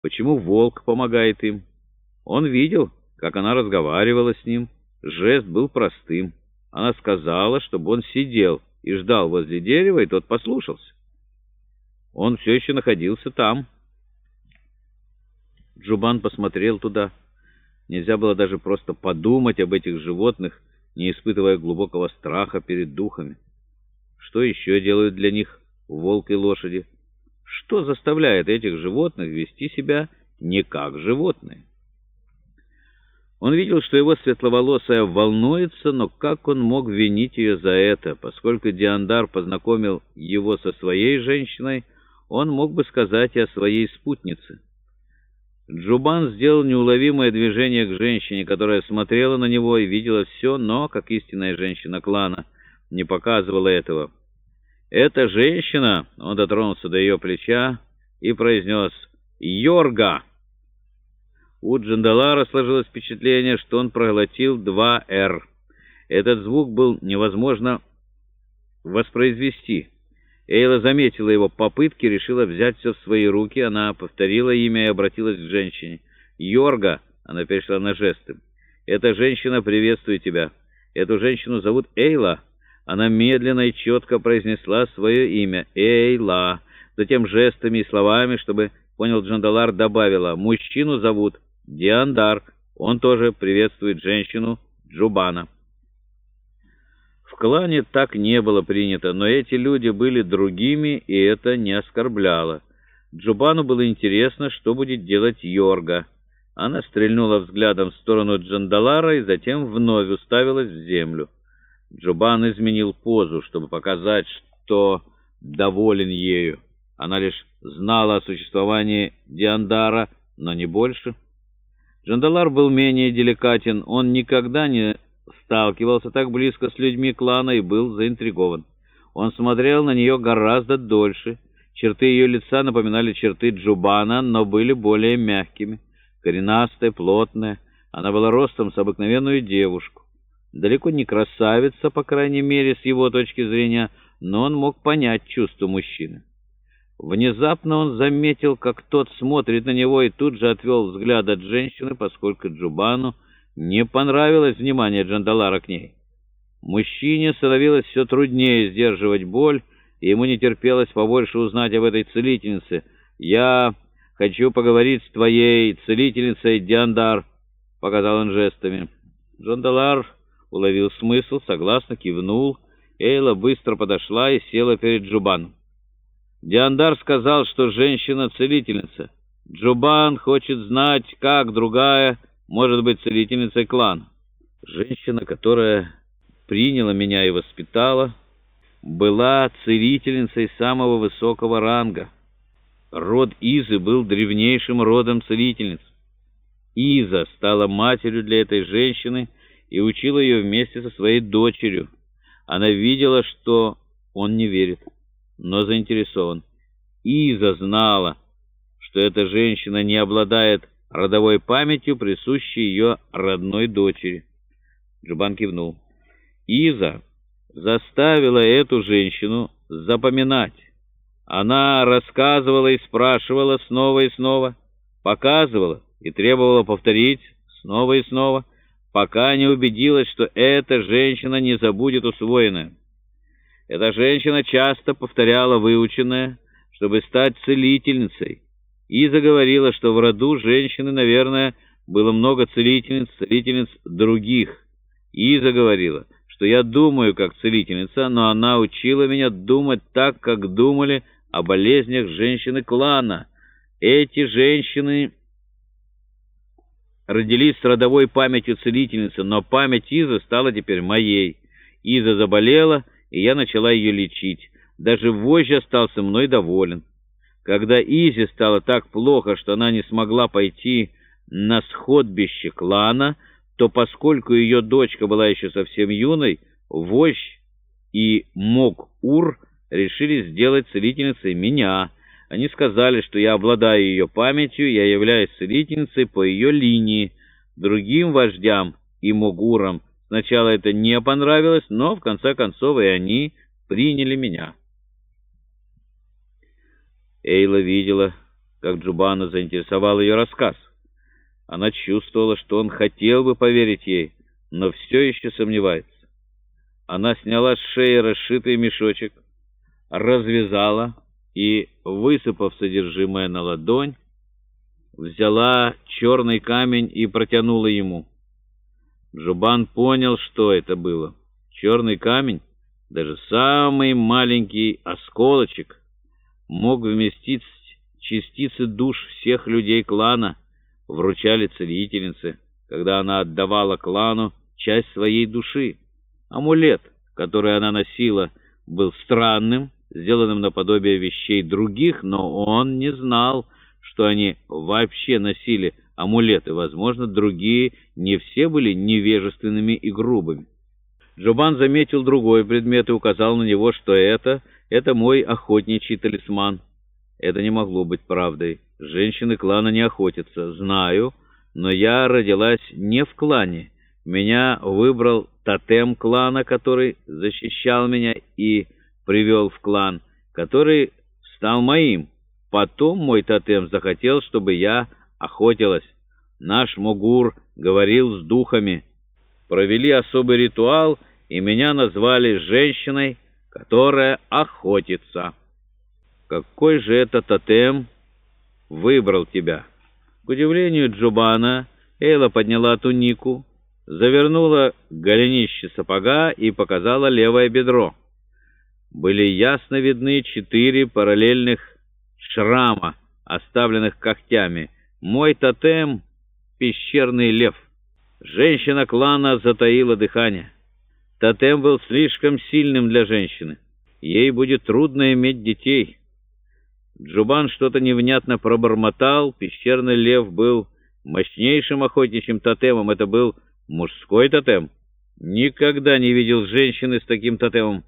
почему волк помогает им. Он видел, как она разговаривала с ним. Жест был простым. Она сказала, чтобы он сидел и ждал возле дерева, и тот послушался. Он все еще находился там. Джубан посмотрел туда. Нельзя было даже просто подумать об этих животных, не испытывая глубокого страха перед духами. Что еще делают для них волк и лошади? Что заставляет этих животных вести себя не как животные? Он видел, что его светловолосая волнуется, но как он мог винить ее за это? Поскольку Диандар познакомил его со своей женщиной, он мог бы сказать и о своей спутнице. Джубан сделал неуловимое движение к женщине, которая смотрела на него и видела все, но, как истинная женщина клана, не показывала этого. «Эта женщина...» — он дотронулся до ее плеча и произнес «Йорга». У Джандалара сложилось впечатление, что он проглотил два «Р». Этот звук был невозможно воспроизвести. Эйла заметила его попытки, решила взять все в свои руки. Она повторила имя и обратилась к женщине. «Йорга!» — она перешла на жесты. «Эта женщина приветствует тебя. Эту женщину зовут Эйла». Она медленно и четко произнесла свое имя. «Эйла». Затем жестами и словами, чтобы понял Джандалар, добавила. «Мужчину зовут Диандар. Он тоже приветствует женщину Джубана». В клане так не было принято, но эти люди были другими, и это не оскорбляло. Джубану было интересно, что будет делать Йорга. Она стрельнула взглядом в сторону Джандалара и затем вновь уставилась в землю. Джубан изменил позу, чтобы показать, что доволен ею. Она лишь знала о существовании Диандара, но не больше. Джандалар был менее деликатен, он никогда не сталкивался так близко с людьми клана и был заинтригован. Он смотрел на нее гораздо дольше. Черты ее лица напоминали черты Джубана, но были более мягкими. Коренастая, плотная, она была ростом с обыкновенную девушку. Далеко не красавица, по крайней мере, с его точки зрения, но он мог понять чувство мужчины. Внезапно он заметил, как тот смотрит на него, и тут же отвел взгляд от женщины, поскольку Джубану не понравилось внимание Джандалара к ней. Мужчине становилось все труднее сдерживать боль, и ему не терпелось побольше узнать об этой целительнице. «Я хочу поговорить с твоей целительницей, Диандар», — показал он жестами. Джандалар уловил смысл, согласно кивнул. Эйла быстро подошла и села перед Джубаном. Диандар сказал, что женщина-целительница. Джубан хочет знать, как другая может быть целительницей клана. Женщина, которая приняла меня и воспитала, была целительницей самого высокого ранга. Род Изы был древнейшим родом целительниц. Иза стала матерью для этой женщины и учила ее вместе со своей дочерью. Она видела, что он не верит, но заинтересован. Иза знала, что эта женщина не обладает родовой памятью, присущей ее родной дочери. Джубан кивнул. Иза заставила эту женщину запоминать. Она рассказывала и спрашивала снова и снова, показывала и требовала повторить снова и снова, пока не убедилась, что эта женщина не забудет усвоенное. Эта женщина часто повторяла выученное, чтобы стать целительницей, и заговорила, что в роду женщины, наверное, было много целительниц, целительниц других. И заговорила, что я думаю как целительница, но она учила меня думать так, как думали о болезнях женщины клана. Эти женщины родились с родовой памятью целительницы, но память Изы стала теперь моей. Иза заболела, и я начала ее лечить. Даже вождь остался мной доволен. Когда Изи стало так плохо, что она не смогла пойти на сходбище клана, то поскольку ее дочка была еще совсем юной, вождь и Мог-Ур решили сделать целительницей меня. Они сказали, что я обладаю ее памятью, я являюсь целительницей по ее линии. Другим вождям и Могурам сначала это не понравилось, но в конце концов и они приняли меня». Эйла видела, как Джубана заинтересовал ее рассказ. Она чувствовала, что он хотел бы поверить ей, но все еще сомневается. Она сняла с шеи расшитый мешочек, развязала и, высыпав содержимое на ладонь, взяла черный камень и протянула ему. Джубан понял, что это было. Черный камень, даже самый маленький осколочек, мог вместить частицы душ всех людей клана, вручали целительнице, когда она отдавала клану часть своей души. Амулет, который она носила, был странным, сделанным наподобие вещей других, но он не знал, что они вообще носили амулеты. Возможно, другие не все были невежественными и грубыми. Джобан заметил другой предмет и указал на него, что это, это мой охотничий талисман. Это не могло быть правдой. Женщины клана не охотятся. Знаю, но я родилась не в клане. Меня выбрал тотем клана, который защищал меня и привел в клан, который стал моим. Потом мой тотем захотел, чтобы я охотилась. Наш Мугур говорил с духами. Провели особый ритуал, и меня назвали женщиной, которая охотится. Какой же это тотем выбрал тебя? К удивлению Джубана, Эйла подняла тунику, завернула голенище сапога и показала левое бедро. Были ясно видны четыре параллельных шрама, оставленных когтями. Мой тотем — пещерный лев. Женщина клана затаила дыхание. Тотем был слишком сильным для женщины. Ей будет трудно иметь детей. Джубан что-то невнятно пробормотал. Пещерный лев был мощнейшим охотничьим тотемом. Это был мужской тотем. Никогда не видел женщины с таким тотемом.